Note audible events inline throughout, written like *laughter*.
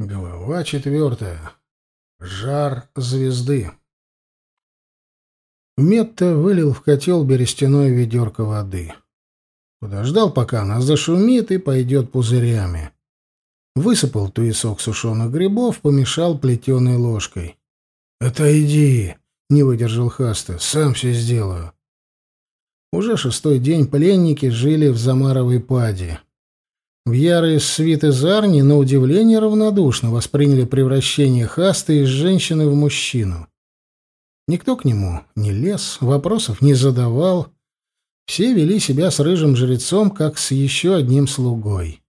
Глава четвертая. Жар звезды. Метта вылил в котел берестяное ведерко воды. Подождал, пока она зашумит и пойдет пузырями. Высыпал туесок сушеных грибов, помешал плетеной ложкой. «Отойди!» — не выдержал Хаста. «Сам все сделаю». Уже шестой день пленники жили в Замаровой паде. В из свиты Зарни на удивление равнодушно восприняли превращение Хаста из женщины в мужчину. Никто к нему не лез, вопросов не задавал. Все вели себя с рыжим жрецом, как с еще одним слугой.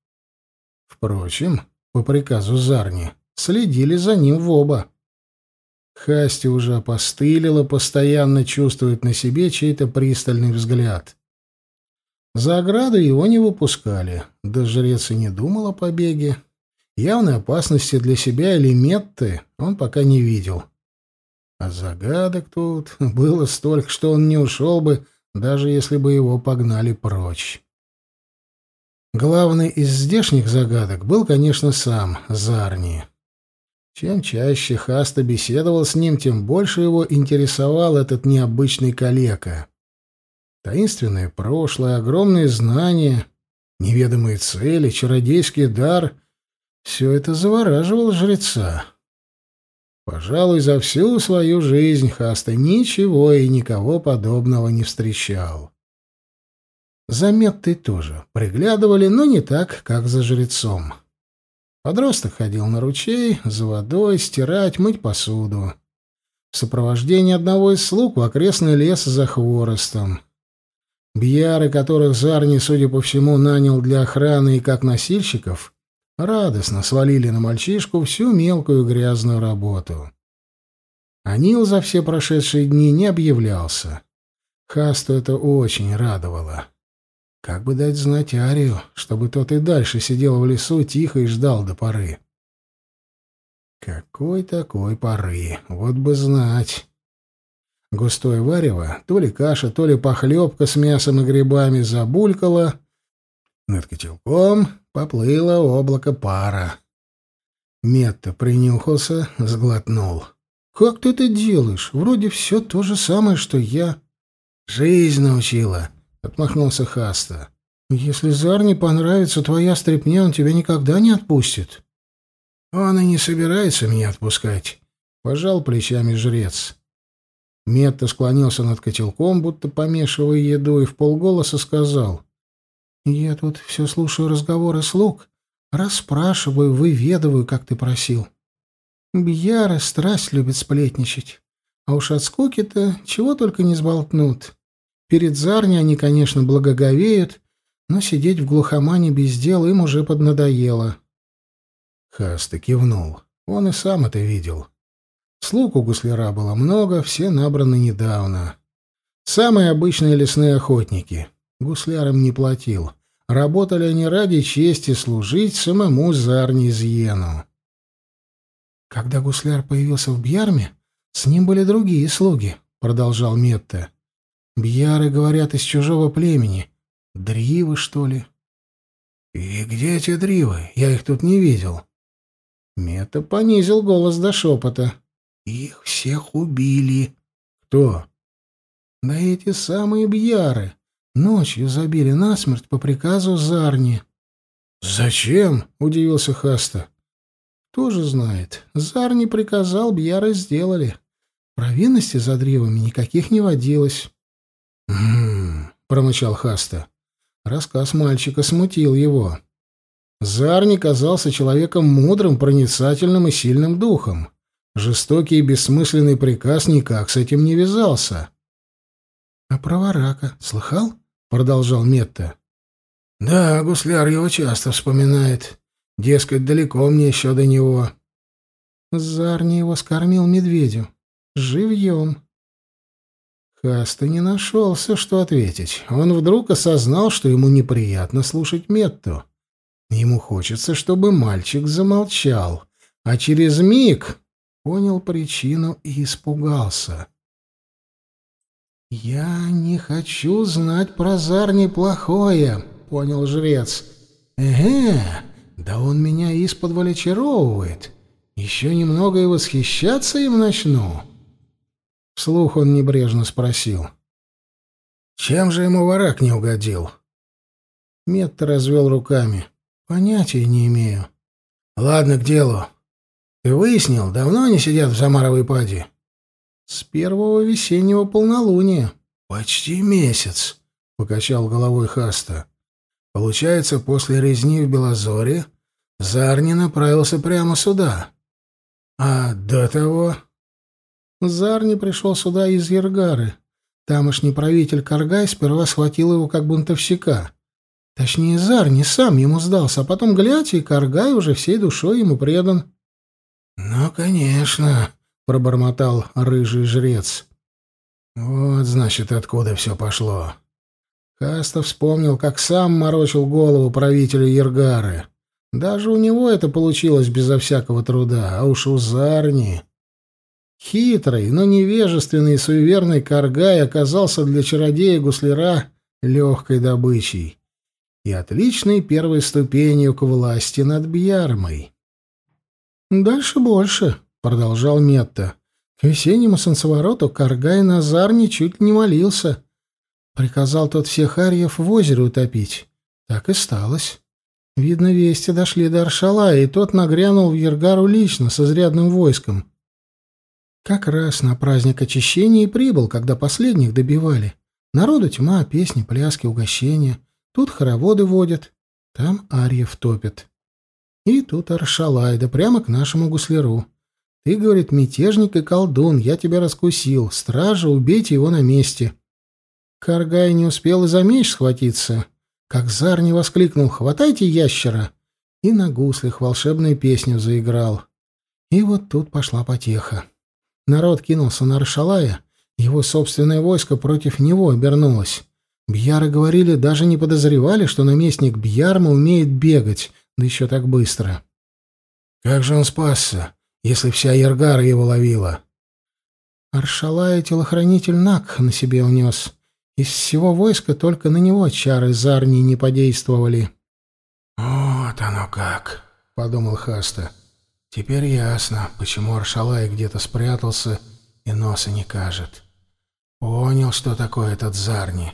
Впрочем, по приказу Зарни, следили за ним в оба. Хасти уже опостылила, постоянно чувствует на себе чей-то пристальный взгляд. За ограду его не выпускали, да жрец и не думал о побеге. Явной опасности для себя или метты он пока не видел. А загадок тут *laughs* было столько, что он не ушел бы, даже если бы его погнали прочь. Главный из здешних загадок был, конечно, сам Зарни. Чем чаще Хаста беседовал с ним, тем больше его интересовал этот необычный калека. Таинственное прошлое, огромные знания, неведомые цели, чародейский дар — все это завораживало жреца. Пожалуй, за всю свою жизнь Хаста ничего и никого подобного не встречал. За тоже приглядывали, но не так, как за жрецом. Подросток ходил на ручей, за водой, стирать, мыть посуду. В сопровождении одного из слуг в окрестный лес за хворостом. Бьяры, которых Зарни, судя по всему, нанял для охраны и как носильщиков, радостно свалили на мальчишку всю мелкую грязную работу. Анил за все прошедшие дни не объявлялся. Хасту это очень радовало. Как бы дать знать Арию, чтобы тот и дальше сидел в лесу тихо и ждал до поры? Какой такой поры? Вот бы знать. Густое варево, то ли каша, то ли похлебка с мясом и грибами забулькало. Над котелком поплыло облако пара. Метта принюхался, сглотнул. «Как ты это делаешь? Вроде все то же самое, что я». «Жизнь научила», — отмахнулся Хаста. «Если Зарне понравится твоя стряпня, он тебя никогда не отпустит». «Он и не собирается меня отпускать», — пожал плечами жрец. Метта склонился над котелком, будто помешивая еду, и в полголоса сказал. «Я тут все слушаю разговоры слуг, расспрашиваю, выведываю, как ты просил. Бьяра страсть любит сплетничать, а уж от скуки-то чего только не сболтнут. Перед Зарни они, конечно, благоговеют, но сидеть в глухомане без дела им уже поднадоело». Хаста кивнул. Он и сам это видел. — Слуг у гусляра было много, все набраны недавно. Самые обычные лесные охотники. Гуслярам не платил. Работали они ради чести служить самому Зарнизьену. «Когда гусляр появился в Бьярме, с ним были другие слуги», — продолжал Метте. «Бьяры, говорят, из чужого племени. Дривы, что ли?» «И где эти дривы? Я их тут не видел». Метта понизил голос до шепота. Их всех убили. Кто? Да эти самые бьяры. Ночью забили насмерть по приказу Зарни. Зачем? удивился Хаста. Кто же знает. Зарни приказал, бьяры сделали. Провинности за древами никаких не водилось. Хм, промычал Хаста. Рассказ мальчика смутил его. Зарни казался человеком мудрым, проницательным и сильным духом. Жестокий и бессмысленный приказ никак с этим не вязался. — А про ворака слыхал? — продолжал Метта. — Да, гусляр его часто вспоминает. Дескать, далеко мне еще до него. Зарни его скормил медведю. Живьем. Каста не нашелся, что ответить. Он вдруг осознал, что ему неприятно слушать Метту. Ему хочется, чтобы мальчик замолчал. А через миг понял причину и испугался. «Я не хочу знать про Зарни плохое», — понял жрец. «Эге, да он меня из-под чаровывает. Еще немного и восхищаться им начну». Вслух он небрежно спросил. «Чем же ему ворак не угодил?» Метт развел руками. «Понятия не имею». «Ладно, к делу. Ты выяснил, давно они сидят в замаровой паде? С первого весеннего полнолуния. Почти месяц, покачал головой Хаста. Получается, после резни в Белозоре Зарни направился прямо сюда. А до того... Зарни пришел сюда из Ергары. Тамошний правитель Каргай сперва схватил его как бунтовщика. Точнее, Зарни сам ему сдался, а потом, глядя, и Каргай уже всей душой ему предан. «Ну, конечно», — пробормотал рыжий жрец. «Вот, значит, откуда все пошло». Кастов вспомнил, как сам морочил голову правителю Ергары. Даже у него это получилось безо всякого труда, а уж у Зарни... Хитрый, но невежественный и суеверный Каргай оказался для чародея-гусляра легкой добычей и отличной первой ступенью к власти над Бьярмой. «Дальше больше», — продолжал Метта. «К весеннему солнцевороту Каргай Назар ничуть не молился. Приказал тот всех арьев в озеро утопить. Так и сталось. Видно, вести дошли до Аршала, и тот нагрянул в Ергару лично с изрядным войском. Как раз на праздник очищения и прибыл, когда последних добивали. Народу тьма, песни, пляски, угощения. Тут хороводы водят, там арьев топят». И тут Аршалайда прямо к нашему гусляру. «Ты, — говорит, — мятежник и колдун, я тебя раскусил. Стража, убейте его на месте». Каргай не успел и за меч схватиться. Как Зар не воскликнул «Хватайте ящера!» И на гуслях волшебную песню заиграл. И вот тут пошла потеха. Народ кинулся на Аршалая, его собственное войско против него обернулось. Бьяры говорили, даже не подозревали, что наместник Бьярма умеет бегать, да еще так быстро. Как же он спасся, если вся Ергара его ловила? Аршалая телохранитель Нак на себе унес. Из всего войска только на него чары Зарни не подействовали. «Вот оно как!» — подумал Хаста. «Теперь ясно, почему Аршалай где-то спрятался и носа не кажет. Понял, что такое этот Зарни.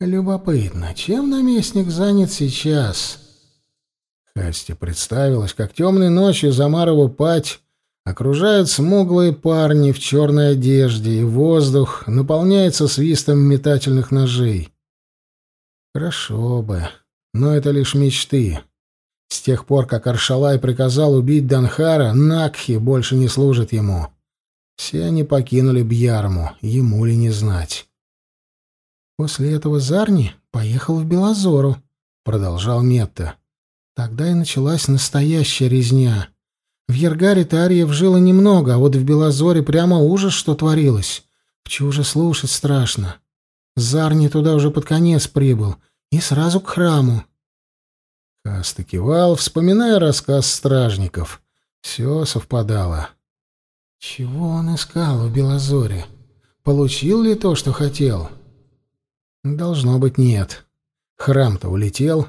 Любопытно, чем наместник занят сейчас?» Касте представилось, как темной ночью Замарова пать окружают смуглые парни в черной одежде, и воздух наполняется свистом метательных ножей. Хорошо бы, но это лишь мечты. С тех пор, как Аршалай приказал убить Данхара, Накхи больше не служит ему. Все они покинули Бьярму, ему ли не знать. После этого Зарни поехал в Белозору, продолжал Метта. Тогда и началась настоящая резня. В Ергаре Тарьев жило немного, а вот в Белозоре прямо ужас, что творилось. Пчу же слушать страшно. Зар не туда уже под конец прибыл. И сразу к храму. Каста кивал, вспоминая рассказ стражников. Все совпадало. Чего он искал в Белозоре? Получил ли то, что хотел? Должно быть, нет. Храм-то улетел,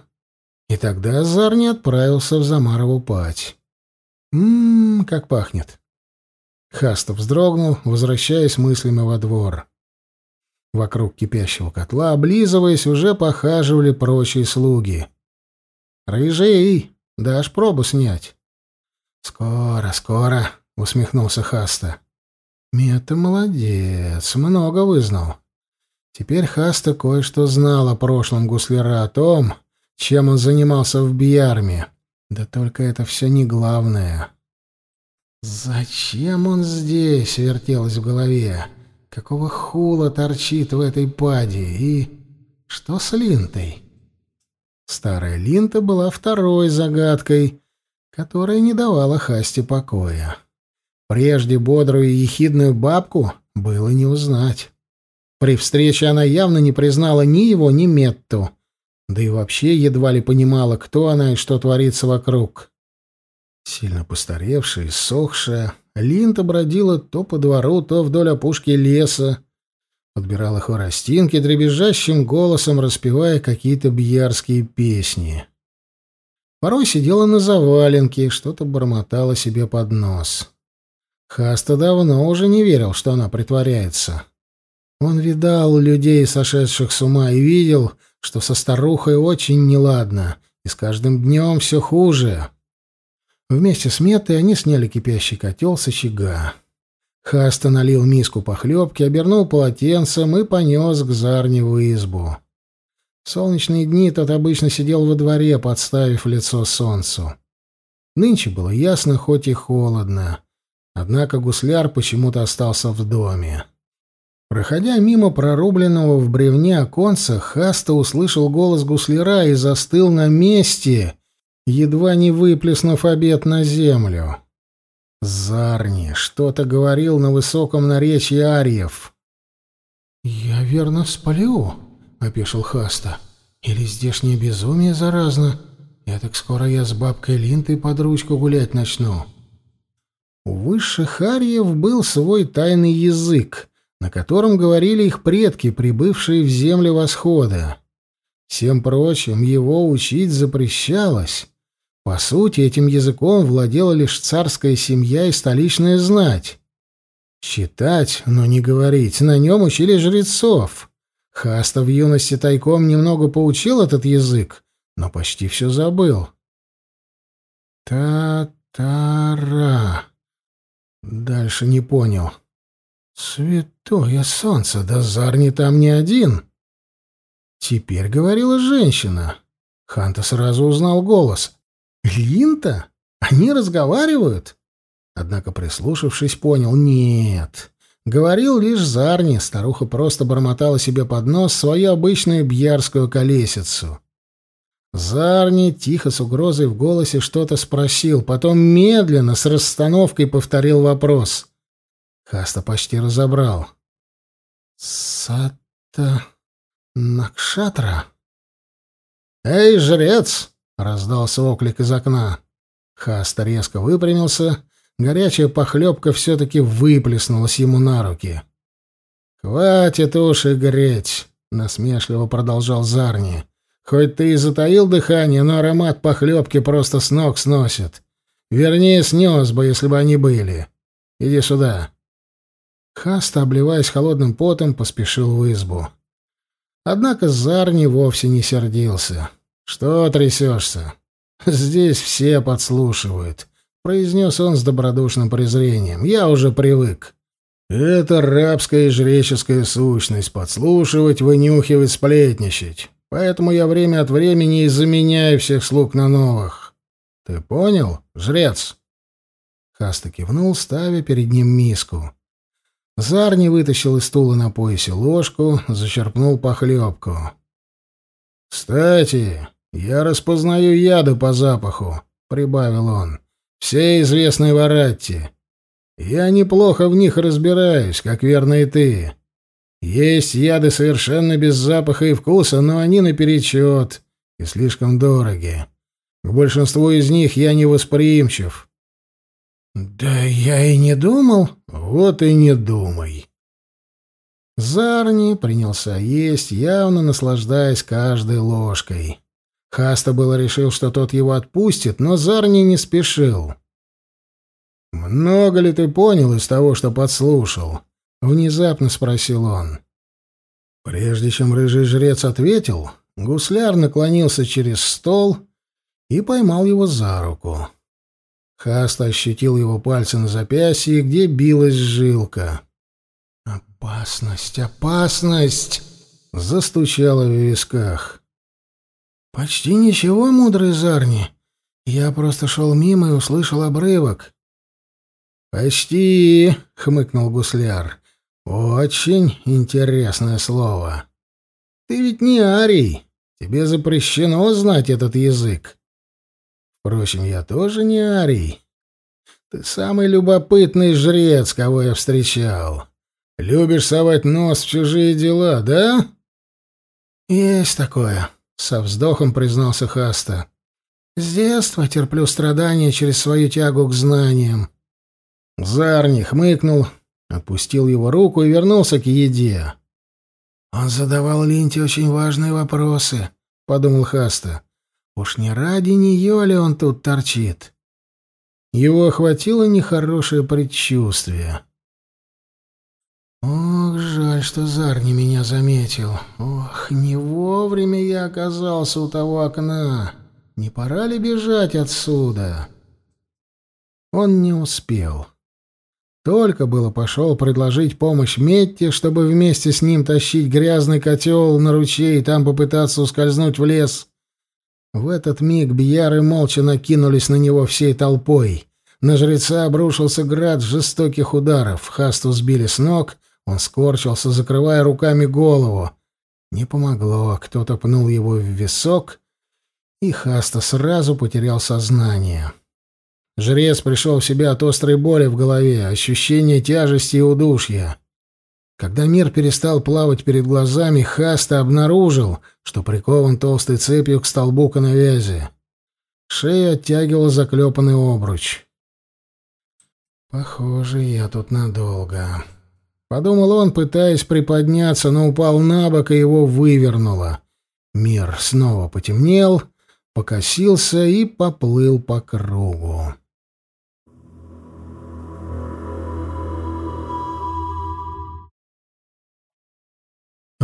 и тогда Зарни отправился в Замарову пать. Ммм, как пахнет. Хастов вздрогнул, возвращаясь мыслями во двор. Вокруг кипящего котла, облизываясь, уже похаживали прочие слуги. «Рыжий, дашь пробу снять?» «Скоро, скоро», — усмехнулся Хаста. «Мета молодец, много вызнал. Теперь Хаста кое-что знал о прошлом гусляра, о том, чем он занимался в Биарме. Да только это все не главное. «Зачем он здесь?» — вертелось в голове. «Какого хула торчит в этой паде? И что с линтой?» Старая линта была второй загадкой, которая не давала Хасте покоя. Прежде бодрую и ехидную бабку было не узнать. При встрече она явно не признала ни его, ни Метту да и вообще едва ли понимала, кто она и что творится вокруг. Сильно постаревшая, и сохшая, Линта бродила то по двору, то вдоль опушки леса, подбирала хворостинки, дребезжащим голосом распевая какие-то бьярские песни. Порой сидела на заваленке, и что-то бормотала себе под нос. Хаста давно уже не верил, что она притворяется. Он видал людей, сошедших с ума, и видел, что со старухой очень неладно, и с каждым днем все хуже. Вместе с Метой они сняли кипящий котел с очага. Хаста налил миску похлебки, обернул полотенцем и понес к Зарне избу. В солнечные дни тот обычно сидел во дворе, подставив лицо солнцу. Нынче было ясно, хоть и холодно. Однако гусляр почему-то остался в доме. Проходя мимо прорубленного в бревне оконца, Хаста услышал голос гусляра и застыл на месте, едва не выплеснув обед на землю. Зарни что-то говорил на высоком наречии Арьев. «Я верно спалю», — опешил Хаста. «Или здешнее безумие заразно? Я так скоро я с бабкой Линтой под ручку гулять начну». У высших Арьев был свой тайный язык — на котором говорили их предки, прибывшие в земли восхода. Всем прочим, его учить запрещалось. По сути, этим языком владела лишь царская семья и столичная знать. Читать, но не говорить, на нем учили жрецов. Хаста в юности тайком немного поучил этот язык, но почти все забыл. Татара. Дальше не понял. «Святое а солнце! Да Зарни там не один!» Теперь говорила женщина. Ханта сразу узнал голос. «Линта? Они разговаривают?» Однако, прислушавшись, понял. «Нет». Говорил лишь Зарни, старуха просто бормотала себе под нос свою обычную бьярскую колесицу. Зарни тихо с угрозой в голосе что-то спросил, потом медленно с расстановкой повторил вопрос. Каста почти разобрал. «Сата... Накшатра?» «Эй, жрец!» — раздался оклик из окна. Хаста резко выпрямился. Горячая похлебка все-таки выплеснулась ему на руки. «Хватит уж и греть!» — насмешливо продолжал Зарни. «Хоть ты и затаил дыхание, но аромат похлебки просто с ног сносит. Вернее, снес бы, если бы они были. Иди сюда!» Хаста, обливаясь холодным потом, поспешил в избу. Однако Зарни вовсе не сердился. «Что трясешься? Здесь все подслушивают», — произнес он с добродушным презрением. «Я уже привык». «Это рабская и жреческая сущность — подслушивать, вынюхивать, сплетничать. Поэтому я время от времени и заменяю всех слуг на новых. Ты понял, жрец?» Хаста кивнул, ставя перед ним миску. Зарни вытащил из стула на поясе ложку, зачерпнул похлебку. «Кстати, я распознаю яды по запаху», — прибавил он. «Все известные воратти. Я неплохо в них разбираюсь, как верно и ты. Есть яды совершенно без запаха и вкуса, но они наперечет и слишком дороги. К большинству из них я не восприимчив. «Да я и не думал. Вот и не думай». Зарни принялся есть, явно наслаждаясь каждой ложкой. Хаста было решил, что тот его отпустит, но Зарни не спешил. «Много ли ты понял из того, что подслушал?» — внезапно спросил он. Прежде чем рыжий жрец ответил, гусляр наклонился через стол и поймал его за руку. Каст ощутил его пальцы на запястье, где билась жилка. «Опасность! Опасность!» — застучало в висках. «Почти ничего, мудрый Зарни. Я просто шел мимо и услышал обрывок». «Почти!» — хмыкнул гусляр. «Очень интересное слово. Ты ведь не арий. Тебе запрещено знать этот язык. Впрочем, я тоже не арий. Ты самый любопытный жрец, кого я встречал. Любишь совать нос в чужие дела, да? Есть такое, со вздохом признался Хаста. С детства терплю страдания через свою тягу к знаниям. Зарни хмыкнул, отпустил его руку и вернулся к еде. Он задавал Линте очень важные вопросы, подумал Хаста. Уж не ради нее ли он тут торчит? Его охватило нехорошее предчувствие. Ох, жаль, что Зар не меня заметил. Ох, не вовремя я оказался у того окна. Не пора ли бежать отсюда? Он не успел. Только было пошел предложить помощь Метте, чтобы вместе с ним тащить грязный котел на ручей и там попытаться ускользнуть в лес. В этот миг бьяры молча накинулись на него всей толпой. На жреца обрушился град жестоких ударов. Хасту сбили с ног, он скорчился, закрывая руками голову. Не помогло, кто-то пнул его в висок, и Хаста сразу потерял сознание. Жрец пришел в себя от острой боли в голове, ощущения тяжести и удушья. Когда мир перестал плавать перед глазами, Хаста обнаружил, что прикован толстой цепью к столбу коновязи. Шею оттягивал заклепанный обруч. «Похоже, я тут надолго», — подумал он, пытаясь приподняться, но упал на бок и его вывернуло. Мир снова потемнел, покосился и поплыл по кругу.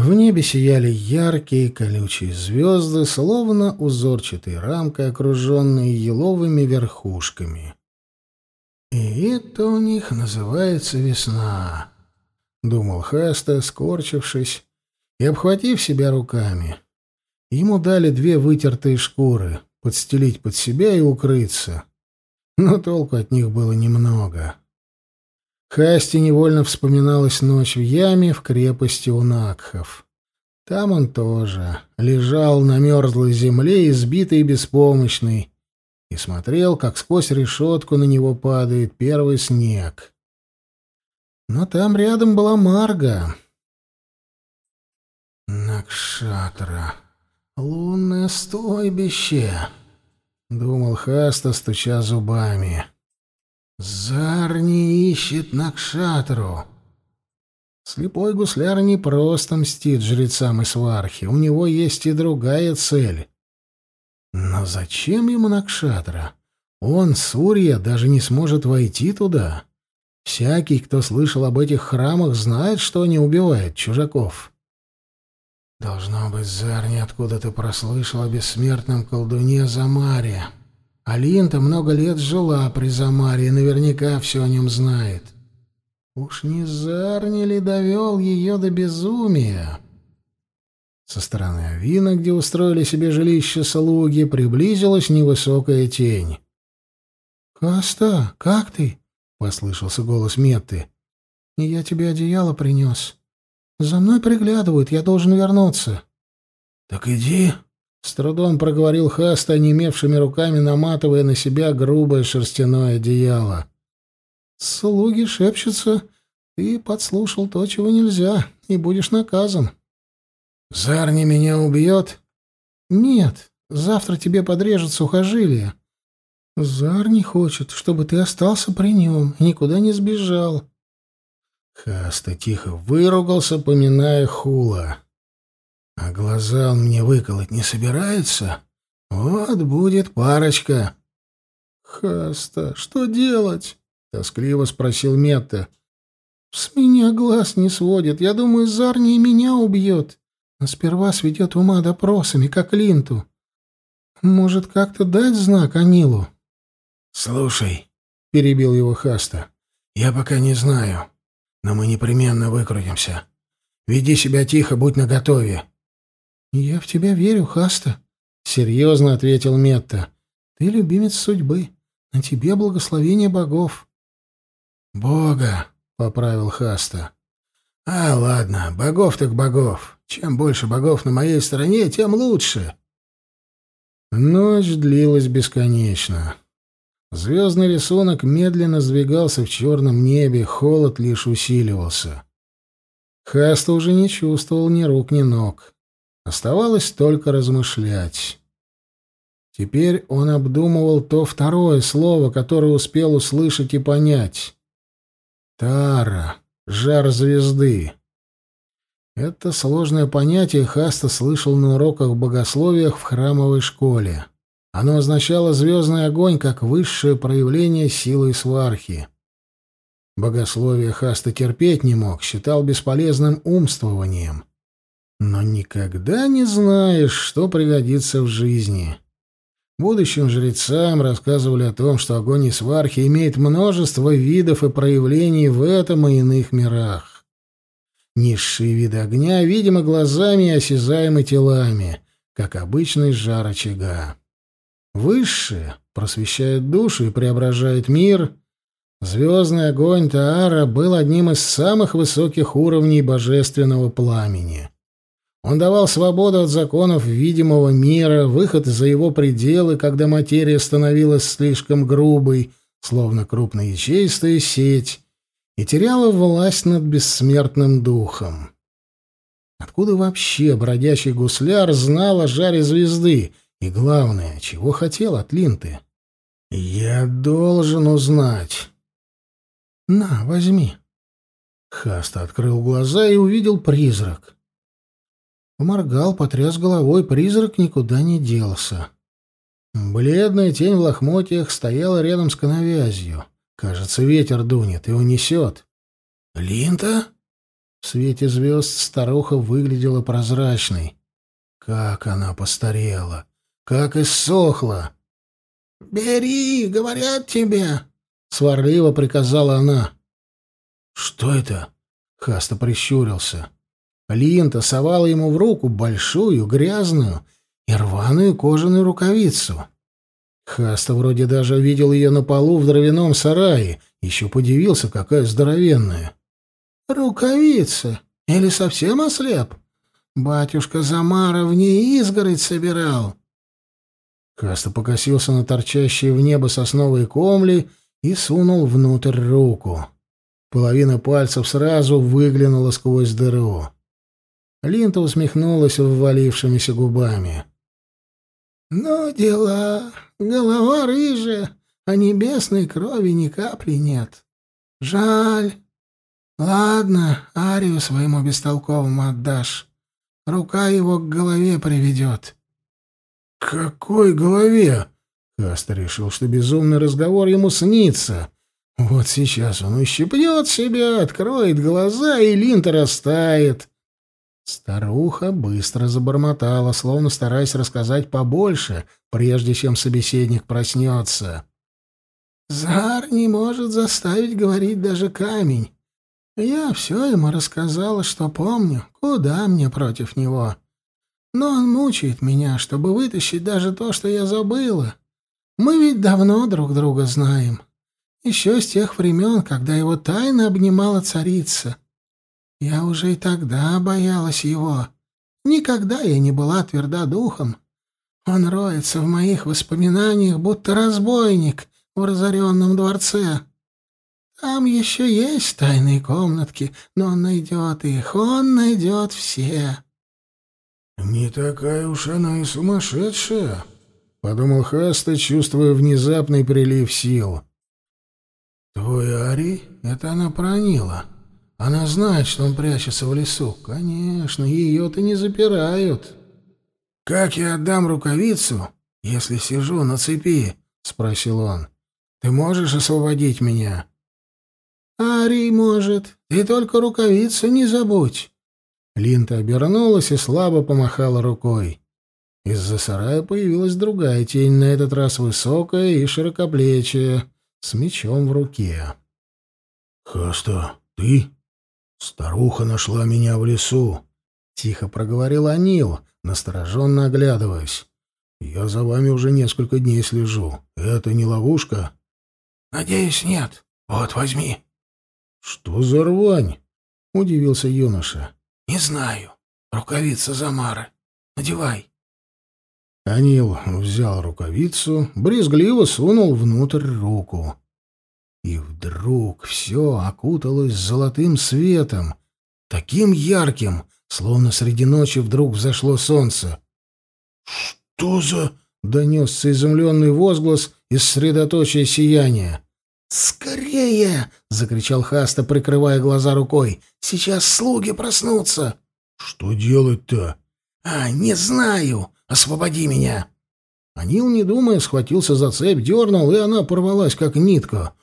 В небе сияли яркие колючие звезды, словно узорчатой рамкой, окруженные еловыми верхушками. «И это у них называется весна», — думал Хаста, скорчившись и обхватив себя руками. Ему дали две вытертые шкуры — подстелить под себя и укрыться. Но толку от них было немного. Хасти невольно вспоминалась ночь в яме в крепости у Накхов. Там он тоже лежал на мерзлой земле, избитый и беспомощный, и смотрел, как сквозь решетку на него падает первый снег. Но там рядом была Марга. «Накшатра, лунное стойбище», — думал Хаста, стуча зубами. Зар не ищет Накшатру. Слепой гусляр не просто мстит жрецам и свархи, у него есть и другая цель. Но зачем ему Накшатра? Он, Сурья, даже не сможет войти туда. Всякий, кто слышал об этих храмах, знает, что они убивают чужаков. Должно быть, Зар откуда-то прослышал о бессмертном колдуне Замаре. Алинта много лет жила при Замаре и наверняка все о нем знает. Уж не Зарни ли довел ее до безумия? Со стороны Авина, где устроили себе жилище слуги, приблизилась невысокая тень. «Каста, как ты?» — послышался голос Метты. «Я тебе одеяло принес. За мной приглядывают, я должен вернуться». «Так иди», с трудом проговорил Хаст, онемевшими руками наматывая на себя грубое шерстяное одеяло. «Слуги шепчутся. Ты подслушал то, чего нельзя, и будешь наказан». «Зарни меня убьет?» «Нет. Завтра тебе подрежут сухожилие». «Зарни хочет, чтобы ты остался при нем и никуда не сбежал». Хаста тихо выругался, поминая Хула. А глаза он мне выколоть не собирается? Вот будет парочка. Хаста, что делать? Тоскливо спросил Метта. С меня глаз не сводит. Я думаю, Зарни и меня убьет. А сперва сведет ума допросами, как линту. Может, как-то дать знак Анилу? Слушай, перебил его Хаста. Я пока не знаю, но мы непременно выкрутимся. Веди себя тихо, будь наготове. «Я в тебя верю, Хаста», — серьезно ответил Метта. «Ты любимец судьбы. На тебе благословение богов». «Бога», — поправил Хаста. «А, ладно, богов так богов. Чем больше богов на моей стороне, тем лучше». Ночь длилась бесконечно. Звездный рисунок медленно сдвигался в черном небе, холод лишь усиливался. Хаста уже не чувствовал ни рук, ни ног. Оставалось только размышлять. Теперь он обдумывал то второе слово, которое успел услышать и понять. «Тара, жар звезды». Это сложное понятие Хаста слышал на уроках богословиях в храмовой школе. Оно означало звездный огонь как высшее проявление силы свархи. Богословие Хаста терпеть не мог, считал бесполезным умствованием. Но никогда не знаешь, что пригодится в жизни. Будущим жрецам рассказывали о том, что огонь и свархи имеет множество видов и проявлений в этом и иных мирах. Низшие виды огня видимы глазами и осязаемы телами, как обычный жар очага. Высшие просвещают душу и преображают мир. Звездный огонь Таара был одним из самых высоких уровней божественного пламени. Он давал свободу от законов видимого мира, выход за его пределы, когда материя становилась слишком грубой, словно крупная крупноячеистая сеть, и теряла власть над бессмертным духом. Откуда вообще бродячий гусляр знал о жаре звезды и, главное, чего хотел от Линты? «Я должен узнать». «На, возьми». Хаста открыл глаза и увидел призрак. Поморгал, потряс головой, призрак никуда не делся. Бледная тень в лохмотьях стояла рядом с коновязью. Кажется, ветер дунет и унесет. «Линта?» В свете звезд старуха выглядела прозрачной. Как она постарела! Как иссохла! «Бери, говорят тебе!» — сварливо приказала она. «Что это?» — Хаста прищурился. Линта совала ему в руку большую, грязную и рваную кожаную рукавицу. Хаста вроде даже увидел ее на полу в дровяном сарае, еще подивился, какая здоровенная. «Рукавица! Или совсем ослеп? Батюшка Замара в ней изгородь собирал!» Хаста покосился на торчащие в небо сосновые комли и сунул внутрь руку. Половина пальцев сразу выглянула сквозь дыру. Линта усмехнулась ввалившимися губами. «Ну, дела. Голова рыжая, а небесной крови ни капли нет. Жаль. Ладно, Арию своему бестолковому отдашь. Рука его к голове приведет». «Какой голове?» Каст решил, что безумный разговор ему снится. Вот сейчас он ущипнет себя, откроет глаза, и линта растает. Старуха быстро забормотала, словно стараясь рассказать побольше, прежде чем собеседник проснется. «Зар не может заставить говорить даже камень. Я все ему рассказала, что помню, куда мне против него. Но он мучает меня, чтобы вытащить даже то, что я забыла. Мы ведь давно друг друга знаем. Еще с тех времен, когда его тайно обнимала царица». Я уже и тогда боялась его. Никогда я не была тверда духом. Он роется в моих воспоминаниях, будто разбойник в разоренном дворце. Там еще есть тайные комнатки, но он найдет их, он найдет все. «Не такая уж она и сумасшедшая», — подумал Хаста, чувствуя внезапный прилив сил. «Твой Ари? Это она пронила. Она знает, что он прячется в лесу. Конечно, ее-то не запирают. — Как я отдам рукавицу, если сижу на цепи? — спросил он. — Ты можешь освободить меня? — Арий может. Ты только рукавицу не забудь. Линта обернулась и слабо помахала рукой. Из-за сарая появилась другая тень, на этот раз высокая и широкоплечая, с мечом в руке. — Хаста, ты? «Старуха нашла меня в лесу», — тихо проговорил Анил, настороженно оглядываясь. «Я за вами уже несколько дней слежу. Это не ловушка?» «Надеюсь, нет. Вот, возьми». «Что за рвань?» — удивился юноша. «Не знаю. Рукавица Замары. Надевай». Анил взял рукавицу, брезгливо сунул внутрь руку. И вдруг все окуталось золотым светом, таким ярким, словно среди ночи вдруг взошло солнце. «Что за...» — донесся изумленный возглас из средоточия сияния. «Скорее!» — закричал Хаста, прикрывая глаза рукой. «Сейчас слуги проснутся!» «Что делать-то?» «А, не знаю! Освободи меня!» Анил, не думая, схватился за цепь, дернул, и она порвалась, как нитка.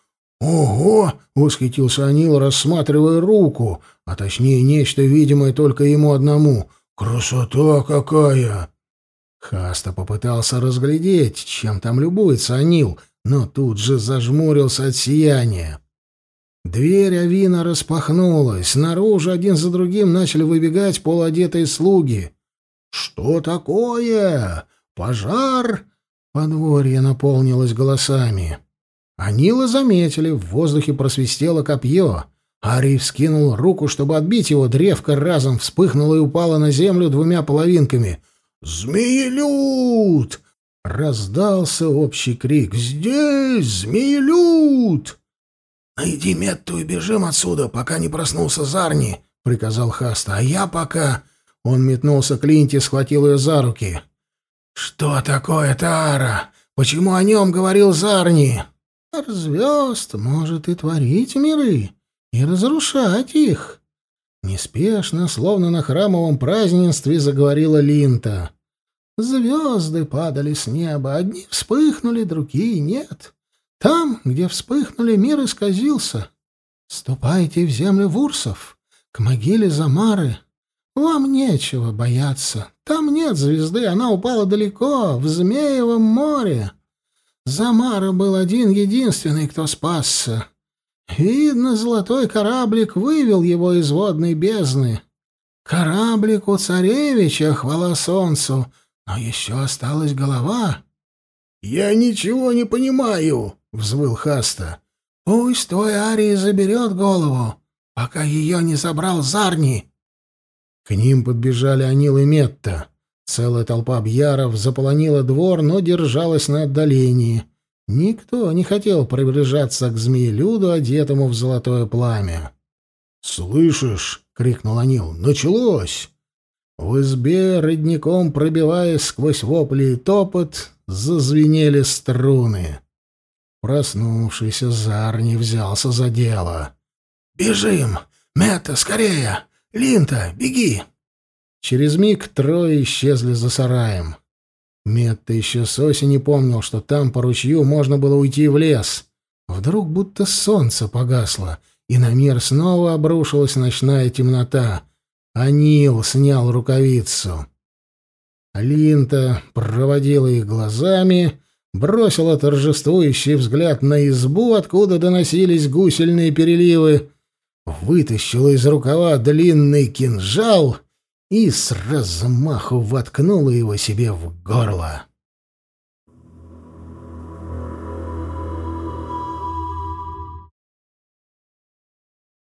«Ого!» — восхитился Анил, рассматривая руку, а точнее нечто видимое только ему одному. «Красота какая!» Хаста попытался разглядеть, чем там любуется Анил, но тут же зажмурился от сияния. Дверь Авина распахнулась, наружу один за другим начали выбегать полуодетые слуги. «Что такое? Пожар?» Подворье наполнилось голосами. Анила заметили, в воздухе просвистело копье. Арий вскинул руку, чтобы отбить его, древко разом вспыхнуло и упало на землю двумя половинками. Змеелют! — раздался общий крик. «Здесь Змеелют! «Найди Метту и бежим отсюда, пока не проснулся Зарни», — приказал Хаста. «А я пока...» Он метнулся к Линте, и схватил ее за руки. «Что такое Тара? Почему о нем говорил Зарни?» Дар звезд может и творить миры, и разрушать их. Неспешно, словно на храмовом празднестве, заговорила Линта. Звезды падали с неба, одни вспыхнули, другие нет. Там, где вспыхнули, мир исказился. Ступайте в землю вурсов, к могиле Замары. Вам нечего бояться. Там нет звезды, она упала далеко, в Змеевом море. Замара был один-единственный, кто спасся. Видно, золотой кораблик вывел его из водной бездны. Кораблик у царевича, хвала солнцу, но еще осталась голова. — Я ничего не понимаю, — взвыл Хаста. — Пусть твой Арий заберет голову, пока ее не забрал Зарни. К ним подбежали Анил и Метта. Целая толпа бьяров заполонила двор, но держалась на отдалении. Никто не хотел приближаться к змеелюду, одетому в золотое пламя. «Слышишь?» — крикнул Анил. «Началось!» В избе, родником пробиваясь сквозь вопли и топот, зазвенели струны. Проснувшийся Зар не взялся за дело. «Бежим! Мета, скорее! Линта, беги!» Через миг трое исчезли за сараем. Метта еще с осени помнил, что там по ручью можно было уйти в лес. Вдруг будто солнце погасло, и на мир снова обрушилась ночная темнота. А Нил снял рукавицу. Линта проводила их глазами, бросила торжествующий взгляд на избу, откуда доносились гусельные переливы, вытащила из рукава длинный кинжал — и с размаху воткнула его себе в горло.